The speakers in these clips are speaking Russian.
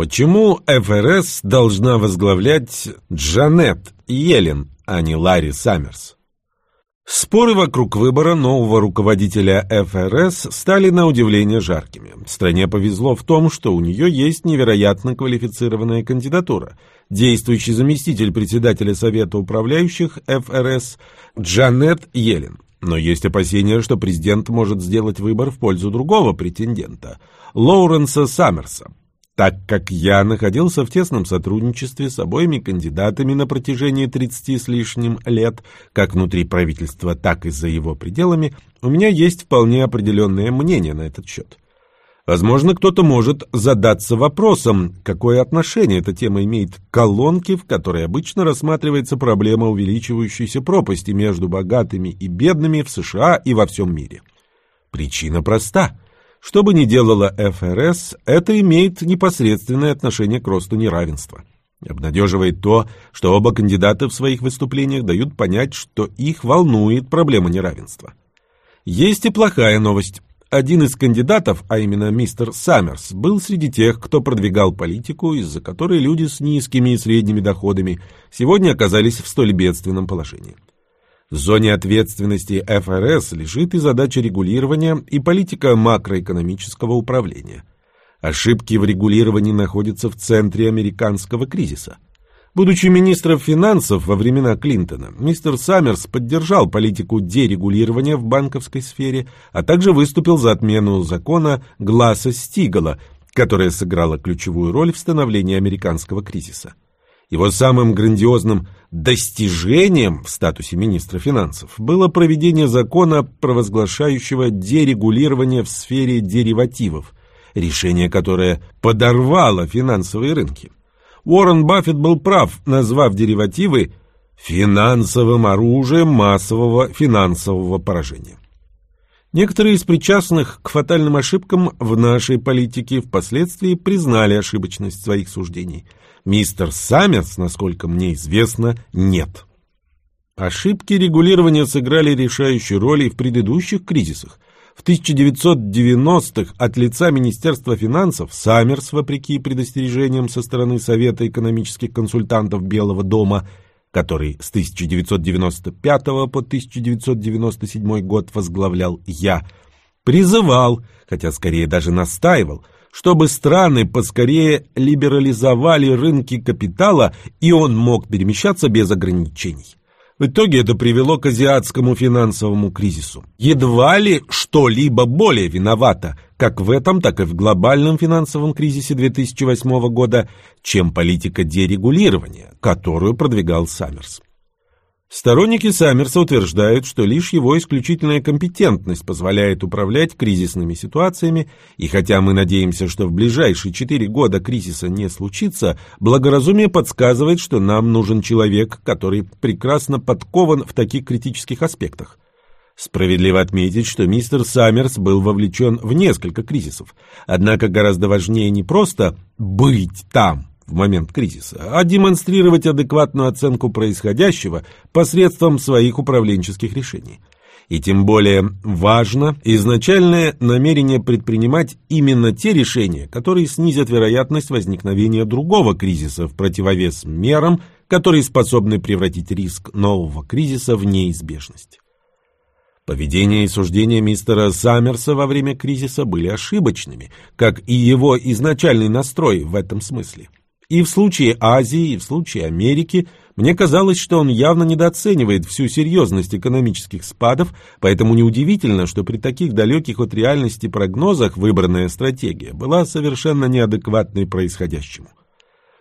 Почему ФРС должна возглавлять Джанет Йеллен, а не Ларри Саммерс? Споры вокруг выбора нового руководителя ФРС стали на удивление жаркими. Стране повезло в том, что у нее есть невероятно квалифицированная кандидатура. Действующий заместитель председателя Совета управляющих ФРС Джанет Йеллен. Но есть опасения, что президент может сделать выбор в пользу другого претендента – Лоуренса Саммерса так как я находился в тесном сотрудничестве с обоими кандидатами на протяжении 30 с лишним лет, как внутри правительства, так и за его пределами, у меня есть вполне определенное мнение на этот счет. Возможно, кто-то может задаться вопросом, какое отношение эта тема имеет к колонке, в которой обычно рассматривается проблема увеличивающейся пропасти между богатыми и бедными в США и во всем мире. Причина проста – что бы ни делала ФРС, это имеет непосредственное отношение к росту неравенства. Обнадеживает то, что оба кандидата в своих выступлениях дают понять, что их волнует проблема неравенства. Есть и плохая новость. Один из кандидатов, а именно мистер Саммерс, был среди тех, кто продвигал политику, из-за которой люди с низкими и средними доходами сегодня оказались в столь бедственном положении. В зоне ответственности ФРС лежит и задача регулирования, и политика макроэкономического управления. Ошибки в регулировании находятся в центре американского кризиса. Будучи министром финансов во времена Клинтона, мистер Саммерс поддержал политику дерегулирования в банковской сфере, а также выступил за отмену закона Гласса-Стигала, которая сыграла ключевую роль в становлении американского кризиса. Его самым грандиозным достижением в статусе министра финансов было проведение закона, провозглашающего дерегулирование в сфере деривативов, решение которое подорвало финансовые рынки. Уоррен Баффет был прав, назвав деривативы финансовым оружием массового финансового поражения. Некоторые из причастных к фатальным ошибкам в нашей политике впоследствии признали ошибочность своих суждений – Мистер Саммерс, насколько мне известно, нет. Ошибки регулирования сыграли решающую роль и в предыдущих кризисах. В 1990-х от лица Министерства финансов Саммерс, вопреки предостережениям со стороны Совета экономических консультантов Белого дома, который с 1995 по 1997 год возглавлял я, призывал, хотя скорее даже настаивал, чтобы страны поскорее либерализовали рынки капитала, и он мог перемещаться без ограничений. В итоге это привело к азиатскому финансовому кризису. Едва ли что-либо более виновато, как в этом, так и в глобальном финансовом кризисе 2008 года, чем политика дерегулирования, которую продвигал Саммерс. Сторонники Саммерса утверждают, что лишь его исключительная компетентность позволяет управлять кризисными ситуациями, и хотя мы надеемся, что в ближайшие четыре года кризиса не случится, благоразумие подсказывает, что нам нужен человек, который прекрасно подкован в таких критических аспектах. Справедливо отметить, что мистер Саммерс был вовлечен в несколько кризисов, однако гораздо важнее не просто «быть там», в момент кризиса, а демонстрировать адекватную оценку происходящего посредством своих управленческих решений. И тем более важно изначальное намерение предпринимать именно те решения, которые снизят вероятность возникновения другого кризиса в противовес мерам, которые способны превратить риск нового кризиса в неизбежность. Поведение и суждения мистера Саммерса во время кризиса были ошибочными, как и его изначальный настрой в этом смысле. И в случае Азии, и в случае Америки мне казалось, что он явно недооценивает всю серьезность экономических спадов, поэтому неудивительно, что при таких далеких от реальности прогнозах выбранная стратегия была совершенно неадекватной происходящему.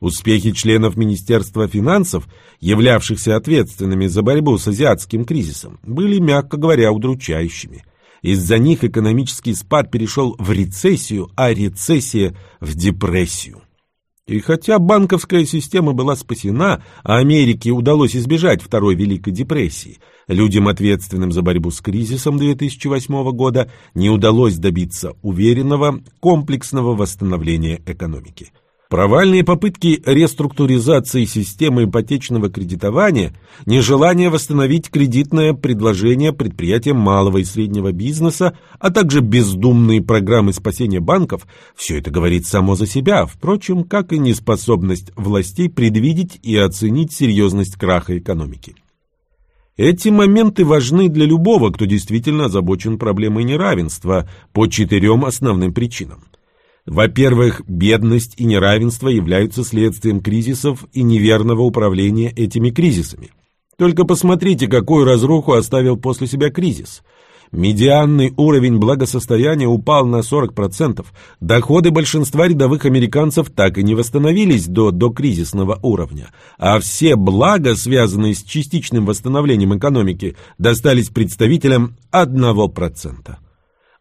Успехи членов Министерства финансов, являвшихся ответственными за борьбу с азиатским кризисом, были, мягко говоря, удручающими. Из-за них экономический спад перешел в рецессию, а рецессия – в депрессию. И хотя банковская система была спасена, а Америке удалось избежать Второй Великой депрессии, людям, ответственным за борьбу с кризисом 2008 года, не удалось добиться уверенного, комплексного восстановления экономики. Провальные попытки реструктуризации системы ипотечного кредитования, нежелание восстановить кредитное предложение предприятиям малого и среднего бизнеса, а также бездумные программы спасения банков – все это говорит само за себя, впрочем, как и неспособность властей предвидеть и оценить серьезность краха экономики. Эти моменты важны для любого, кто действительно озабочен проблемой неравенства по четырем основным причинам. Во-первых, бедность и неравенство являются следствием кризисов и неверного управления этими кризисами. Только посмотрите, какую разруху оставил после себя кризис. Медианный уровень благосостояния упал на 40%. Доходы большинства рядовых американцев так и не восстановились до докризисного уровня. А все блага, связанные с частичным восстановлением экономики, достались представителям 1%.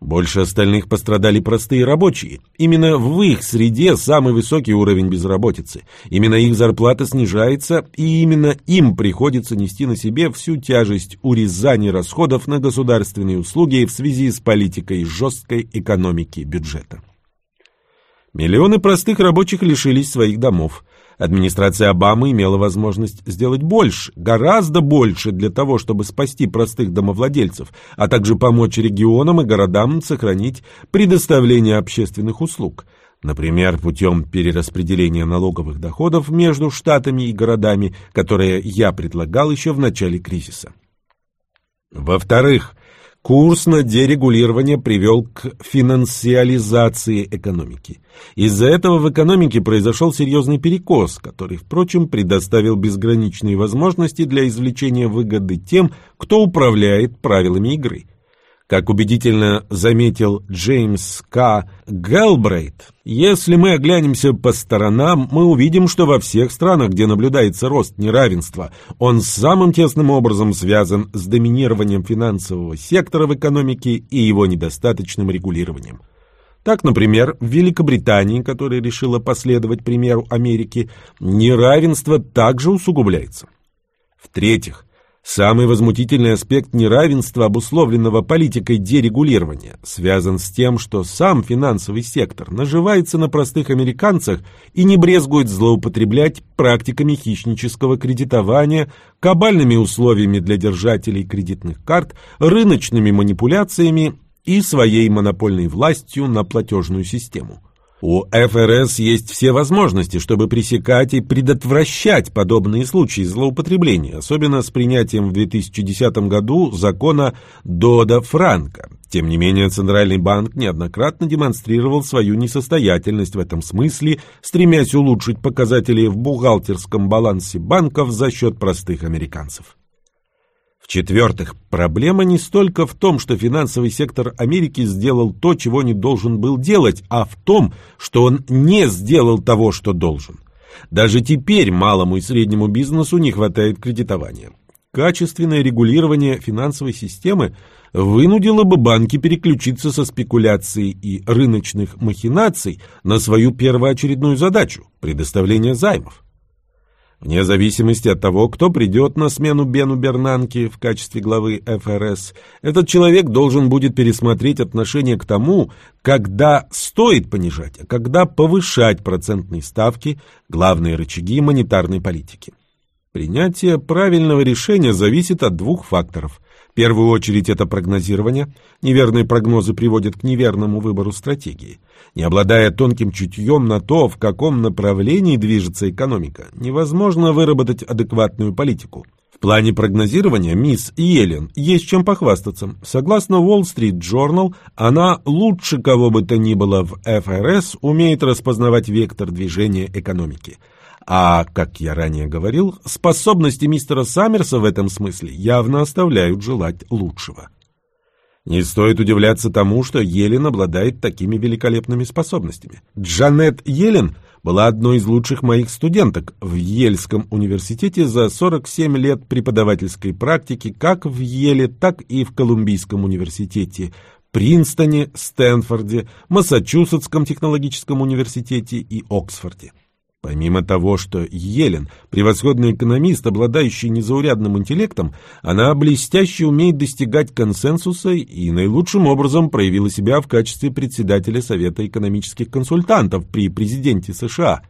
Больше остальных пострадали простые рабочие. Именно в их среде самый высокий уровень безработицы. Именно их зарплата снижается, и именно им приходится нести на себе всю тяжесть урезания расходов на государственные услуги в связи с политикой жесткой экономики бюджета. Миллионы простых рабочих лишились своих домов. Администрация Обамы имела возможность сделать больше, гораздо больше для того, чтобы спасти простых домовладельцев, а также помочь регионам и городам сохранить предоставление общественных услуг. Например, путем перераспределения налоговых доходов между штатами и городами, которое я предлагал еще в начале кризиса. Во-вторых, Курс на дерегулирование привел к финансиализации экономики. Из-за этого в экономике произошел серьезный перекос, который, впрочем, предоставил безграничные возможности для извлечения выгоды тем, кто управляет правилами игры. Как убедительно заметил Джеймс К. Гелбрейт, если мы оглянемся по сторонам, мы увидим, что во всех странах, где наблюдается рост неравенства, он самым тесным образом связан с доминированием финансового сектора в экономике и его недостаточным регулированием. Так, например, в Великобритании, которая решила последовать примеру Америки, неравенство также усугубляется. В-третьих, Самый возмутительный аспект неравенства, обусловленного политикой дерегулирования, связан с тем, что сам финансовый сектор наживается на простых американцах и не брезгует злоупотреблять практиками хищнического кредитования, кабальными условиями для держателей кредитных карт, рыночными манипуляциями и своей монопольной властью на платежную систему. У ФРС есть все возможности, чтобы пресекать и предотвращать подобные случаи злоупотребления, особенно с принятием в 2010 году закона Дода-Франка. Тем не менее, Центральный банк неоднократно демонстрировал свою несостоятельность в этом смысле, стремясь улучшить показатели в бухгалтерском балансе банков за счет простых американцев. В-четвертых, проблема не столько в том, что финансовый сектор Америки сделал то, чего не должен был делать, а в том, что он не сделал того, что должен. Даже теперь малому и среднему бизнесу не хватает кредитования. Качественное регулирование финансовой системы вынудило бы банки переключиться со спекуляций и рыночных махинаций на свою первоочередную задачу – предоставление займов. Вне зависимости от того, кто придет на смену Бену Бернанке в качестве главы ФРС, этот человек должен будет пересмотреть отношение к тому, когда стоит понижать, а когда повышать процентные ставки, главные рычаги монетарной политики. Принятие правильного решения зависит от двух факторов. В первую очередь это прогнозирование. Неверные прогнозы приводят к неверному выбору стратегии. Не обладая тонким чутьем на то, в каком направлении движется экономика, невозможно выработать адекватную политику. В плане прогнозирования мисс Йеллен есть чем похвастаться. Согласно Wall Street Journal, она лучше кого бы то ни было в ФРС умеет распознавать вектор движения экономики – а, как я ранее говорил, способности мистера Саммерса в этом смысле явно оставляют желать лучшего. Не стоит удивляться тому, что Елен обладает такими великолепными способностями. Джанет Елен была одной из лучших моих студенток в Ельском университете за 47 лет преподавательской практики как в Еле, так и в Колумбийском университете, Принстоне, Стэнфорде, Массачусетском технологическом университете и Оксфорде. Помимо того, что Елен – превосходный экономист, обладающий незаурядным интеллектом, она блестяще умеет достигать консенсуса и наилучшим образом проявила себя в качестве председателя Совета экономических консультантов при президенте США.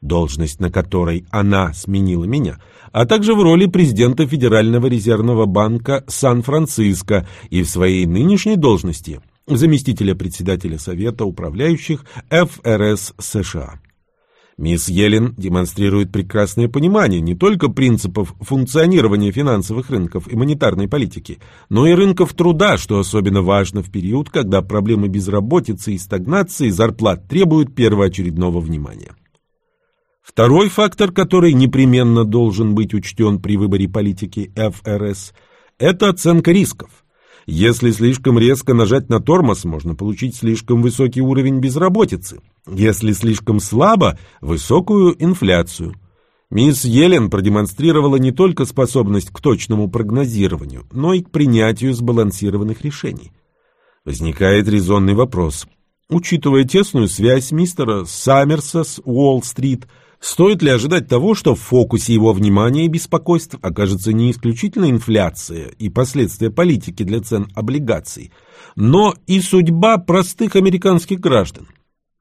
должность на которой она сменила меня, а также в роли президента Федерального резервного банка Сан-Франциско и в своей нынешней должности заместителя председателя Совета управляющих ФРС США. Мисс Йеллен демонстрирует прекрасное понимание не только принципов функционирования финансовых рынков и монетарной политики, но и рынков труда, что особенно важно в период, когда проблемы безработицы и стагнации зарплат требуют первоочередного внимания. Второй фактор, который непременно должен быть учтен при выборе политики ФРС, это оценка рисков. Если слишком резко нажать на тормоз, можно получить слишком высокий уровень безработицы. Если слишком слабо – высокую инфляцию. Мисс Йеллен продемонстрировала не только способность к точному прогнозированию, но и к принятию сбалансированных решений. Возникает резонный вопрос. Учитывая тесную связь мистера Саммерса с Уолл-стрит – Стоит ли ожидать того, что в фокусе его внимания и беспокойств окажется не исключительно инфляция и последствия политики для цен облигаций, но и судьба простых американских граждан?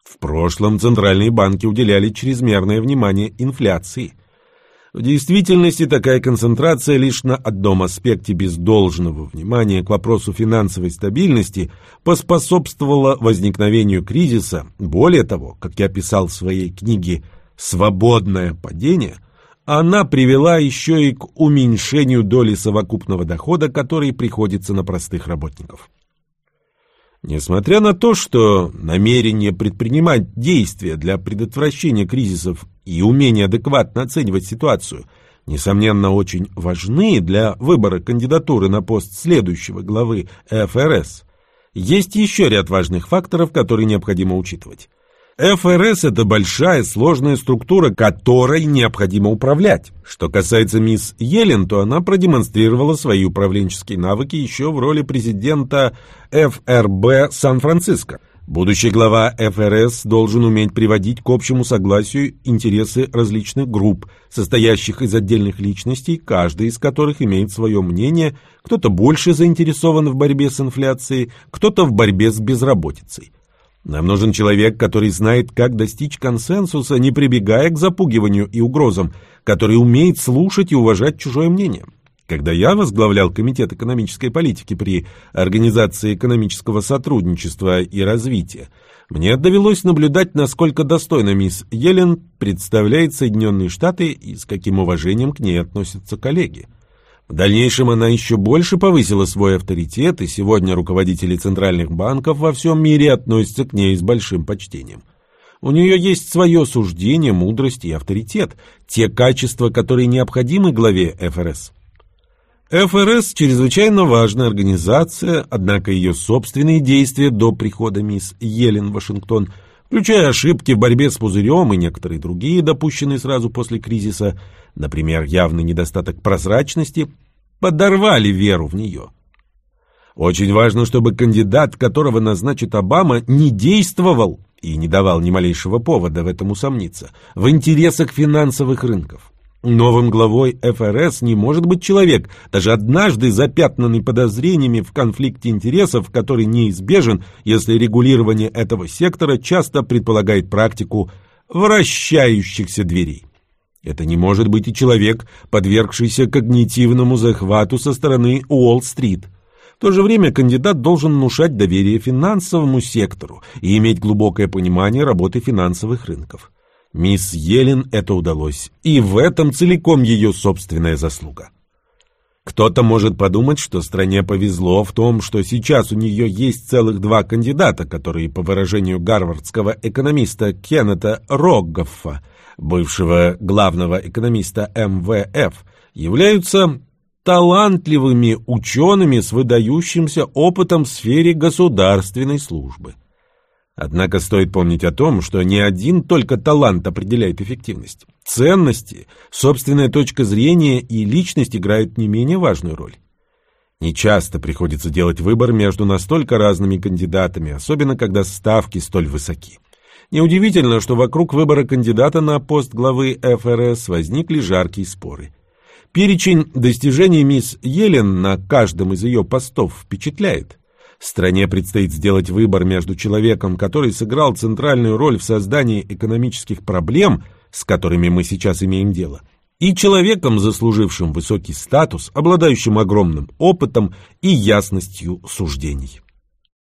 В прошлом центральные банки уделяли чрезмерное внимание инфляции. В действительности такая концентрация лишь на одном аспекте без должного внимания к вопросу финансовой стабильности поспособствовала возникновению кризиса. Более того, как я писал в своей книге свободное падение, она привела еще и к уменьшению доли совокупного дохода, который приходится на простых работников. Несмотря на то, что намерение предпринимать действия для предотвращения кризисов и умение адекватно оценивать ситуацию, несомненно, очень важны для выбора кандидатуры на пост следующего главы ФРС, есть еще ряд важных факторов, которые необходимо учитывать. ФРС – это большая сложная структура, которой необходимо управлять. Что касается мисс Йеллен, то она продемонстрировала свои управленческие навыки еще в роли президента ФРБ Сан-Франциско. Будущий глава ФРС должен уметь приводить к общему согласию интересы различных групп, состоящих из отдельных личностей, каждый из которых имеет свое мнение, кто-то больше заинтересован в борьбе с инфляцией, кто-то в борьбе с безработицей. Нам нужен человек, который знает, как достичь консенсуса, не прибегая к запугиванию и угрозам, который умеет слушать и уважать чужое мнение. Когда я возглавлял Комитет экономической политики при Организации экономического сотрудничества и развития, мне довелось наблюдать, насколько достойно мисс Йеллен представляет Соединенные Штаты и с каким уважением к ней относятся коллеги. В дальнейшем она еще больше повысила свой авторитет, и сегодня руководители центральных банков во всем мире относятся к ней с большим почтением. У нее есть свое суждение, мудрость и авторитет, те качества, которые необходимы главе ФРС. ФРС – чрезвычайно важная организация, однако ее собственные действия до прихода мисс Йеллен в Вашингтон, включая ошибки в борьбе с пузырем и некоторые другие, допущенные сразу после кризиса – например, явный недостаток прозрачности, подорвали веру в нее. Очень важно, чтобы кандидат, которого назначит Обама, не действовал и не давал ни малейшего повода в этом усомниться в интересах финансовых рынков. Новым главой ФРС не может быть человек, даже однажды запятнанный подозрениями в конфликте интересов, который неизбежен, если регулирование этого сектора часто предполагает практику вращающихся дверей. Это не может быть и человек, подвергшийся когнитивному захвату со стороны Уолл-стрит. В то же время кандидат должен внушать доверие финансовому сектору и иметь глубокое понимание работы финансовых рынков. Мисс Йеллен это удалось, и в этом целиком ее собственная заслуга. Кто-то может подумать, что стране повезло в том, что сейчас у нее есть целых два кандидата, которые, по выражению гарвардского экономиста Кеннета Роггоффа, бывшего главного экономиста МВФ, являются талантливыми учеными с выдающимся опытом в сфере государственной службы. Однако стоит помнить о том, что не один только талант определяет эффективность. Ценности, собственная точка зрения и личность играют не менее важную роль. Нечасто приходится делать выбор между настолько разными кандидатами, особенно когда ставки столь высоки. Неудивительно, что вокруг выбора кандидата на пост главы ФРС возникли жаркие споры. Перечень достижений мисс Йеллен на каждом из ее постов впечатляет. Стране предстоит сделать выбор между человеком, который сыграл центральную роль в создании экономических проблем, с которыми мы сейчас имеем дело, и человеком, заслужившим высокий статус, обладающим огромным опытом и ясностью суждений.